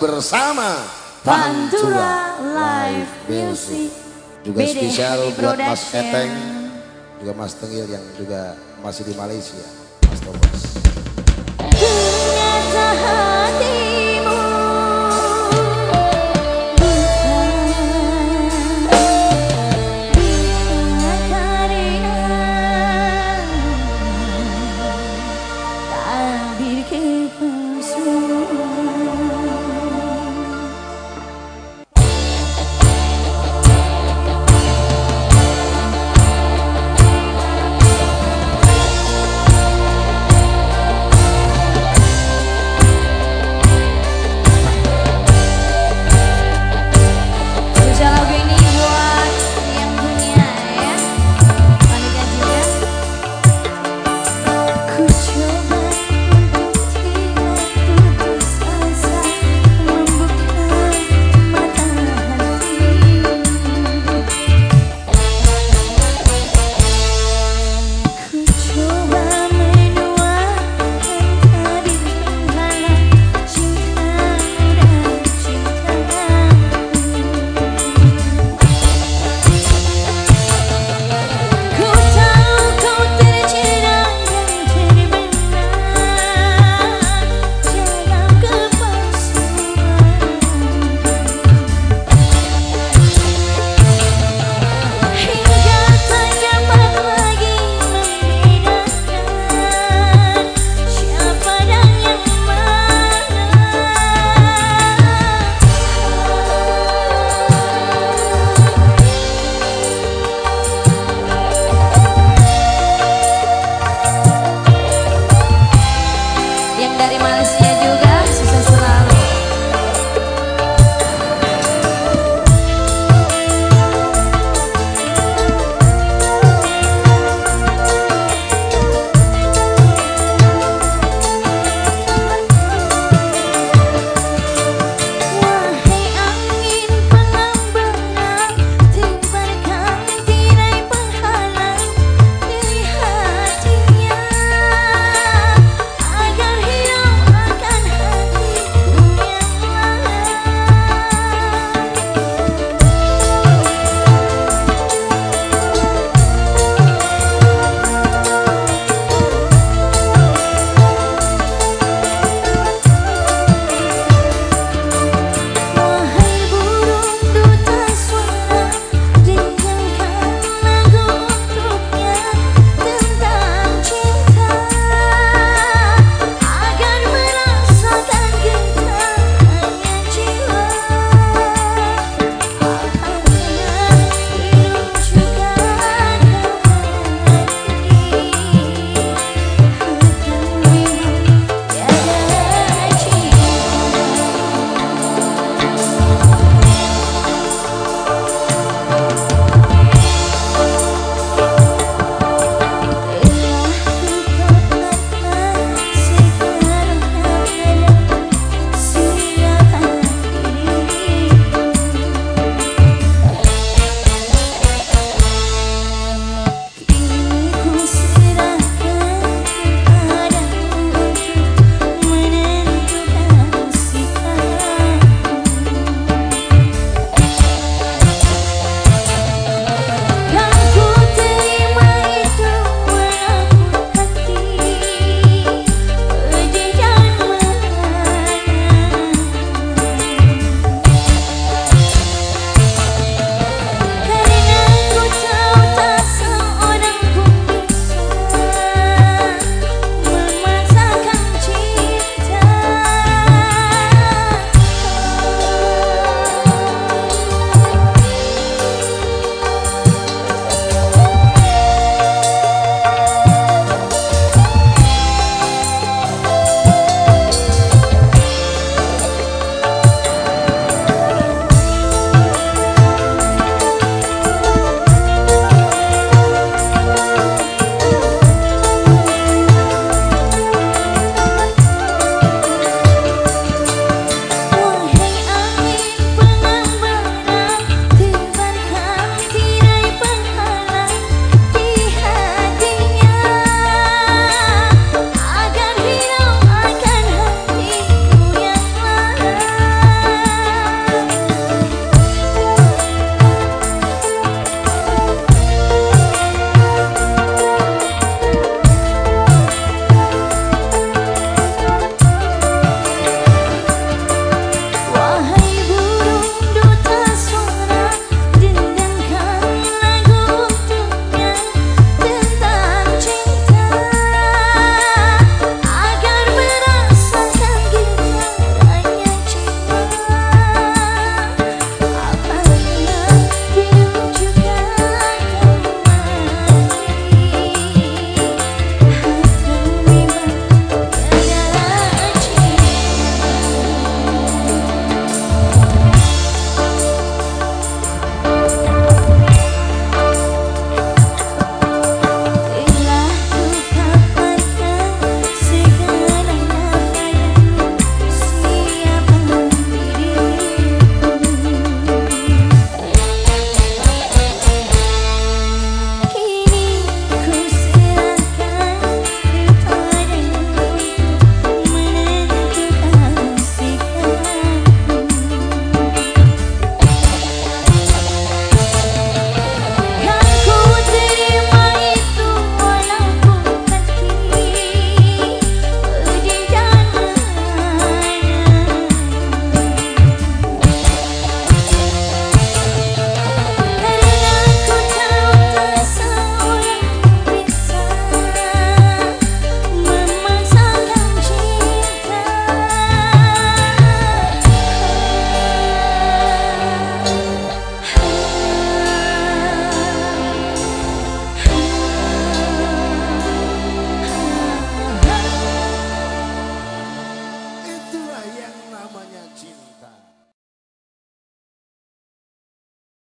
bersama Pantura Live Music. Juga spesial buat Mas Eteng juga Mas Tengil yang juga masih di Malaysia Mas Thomas.